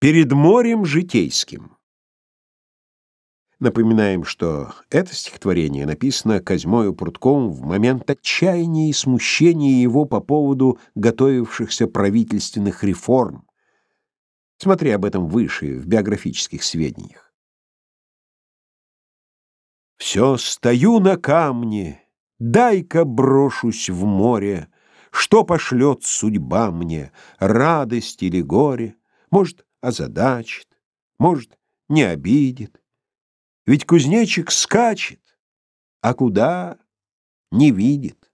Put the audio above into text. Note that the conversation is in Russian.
Перед морем житейским. Напоминаем, что это стихотворение написано Козьмою Прудковым в момент отчаяния и смущения его по поводу готовившихся правительственных реформ. Смотри об этом выше, в биографических сведениях. Все стою на камне, дай-ка брошусь в море, что пошлет судьба мне, радость или горе, может, озадачит, может, не обидит. Ведь кузнечик скачет, а куда — не видит.